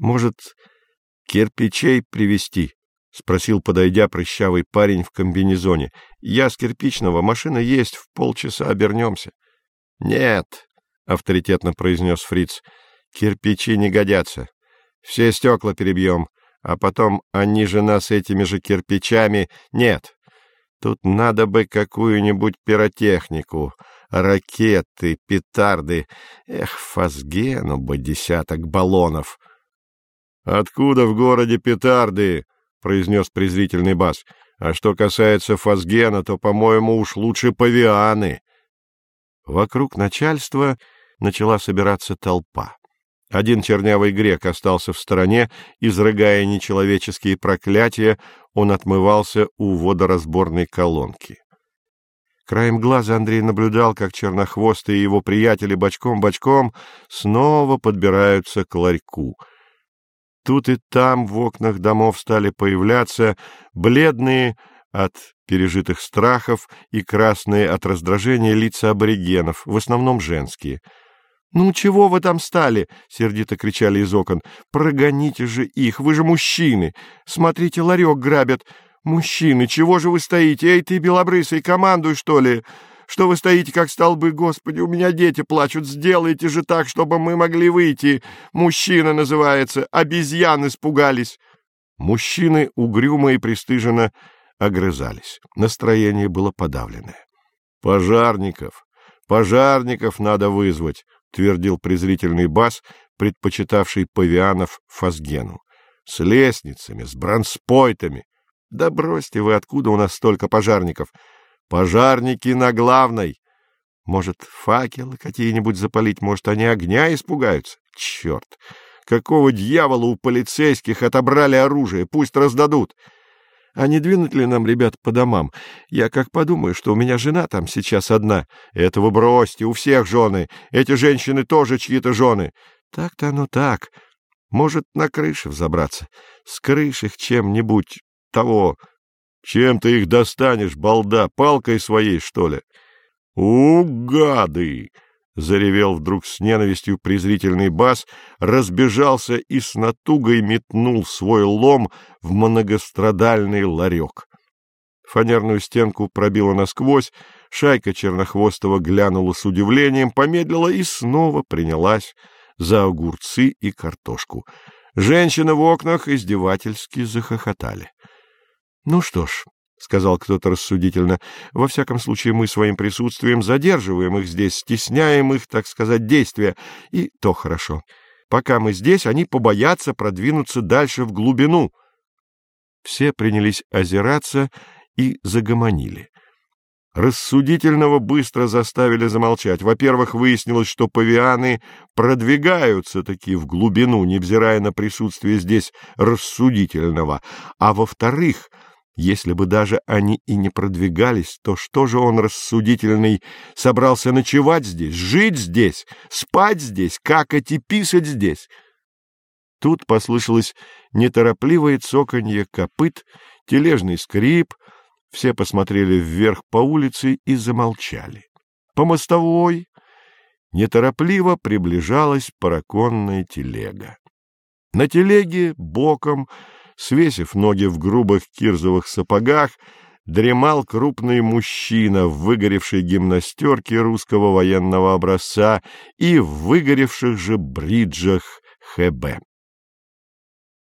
Может, кирпичей привезти? — спросил, подойдя, прыщавый парень в комбинезоне. — Я с кирпичного, машина есть, в полчаса обернемся. — Нет, — авторитетно произнес фриц, — кирпичи не годятся. Все стекла перебьем, а потом они же нас этими же кирпичами... Нет, тут надо бы какую-нибудь пиротехнику, ракеты, петарды. Эх, фазгену бы десяток баллонов. — Откуда в городе петарды? — произнес презрительный бас. — А что касается фазгена, то, по-моему, уж лучше павианы. Вокруг начальства начала собираться толпа. Один чернявый грек остался в стороне, изрыгая нечеловеческие проклятия, он отмывался у водоразборной колонки. Краем глаза Андрей наблюдал, как Чернохвостый и его приятели бочком-бочком снова подбираются к ларьку. Тут и там в окнах домов стали появляться бледные от пережитых страхов и красные от раздражения лица аборигенов, в основном женские. «Ну, чего вы там стали?» — сердито кричали из окон. «Прогоните же их, вы же мужчины! Смотрите, ларек грабят! «Мужчины, чего же вы стоите? Эй, ты, белобрысый, командуй, что ли? Что вы стоите, как столбы? Господи, у меня дети плачут. Сделайте же так, чтобы мы могли выйти. Мужчина называется. Обезьяны испугались». Мужчины угрюмо и пристыженно огрызались. Настроение было подавленное. «Пожарников! Пожарников надо вызвать!» — твердил презрительный бас, предпочитавший павианов Фазгену. «С лестницами, с бронспойтами!» Да бросьте вы, откуда у нас столько пожарников? Пожарники на главной. Может, факелы какие-нибудь запалить? Может, они огня испугаются? Черт! Какого дьявола у полицейских отобрали оружие? Пусть раздадут. А не двинуть ли нам, ребят, по домам? Я как подумаю, что у меня жена там сейчас одна. Этого бросьте, у всех жены. Эти женщины тоже чьи-то жены. Так-то оно так. Может, на крыше взобраться. С крыши чем-нибудь того. Чем ты их достанешь, балда, палкой своей, что ли? У, гады! — заревел вдруг с ненавистью презрительный бас, разбежался и с натугой метнул свой лом в многострадальный ларек. Фанерную стенку пробило насквозь, шайка Чернохвостого глянула с удивлением, помедлила и снова принялась за огурцы и картошку. Женщины в окнах издевательски захохотали. — Ну что ж, — сказал кто-то рассудительно, — во всяком случае мы своим присутствием задерживаем их здесь, стесняем их, так сказать, действия, и то хорошо. Пока мы здесь, они побоятся продвинуться дальше в глубину. Все принялись озираться и загомонили. Рассудительного быстро заставили замолчать. Во-первых, выяснилось, что павианы продвигаются таки в глубину, невзирая на присутствие здесь рассудительного. А во-вторых, если бы даже они и не продвигались, то что же он рассудительный собрался ночевать здесь, жить здесь, спать здесь, какать и писать здесь? Тут послышалось неторопливое цоканье копыт, тележный скрип, все посмотрели вверх по улице и замолчали. По мостовой неторопливо приближалась параконная телега. На телеге боком Свесив ноги в грубых кирзовых сапогах, дремал крупный мужчина в выгоревшей гимнастерке русского военного образца и в выгоревших же бриджах ХБ.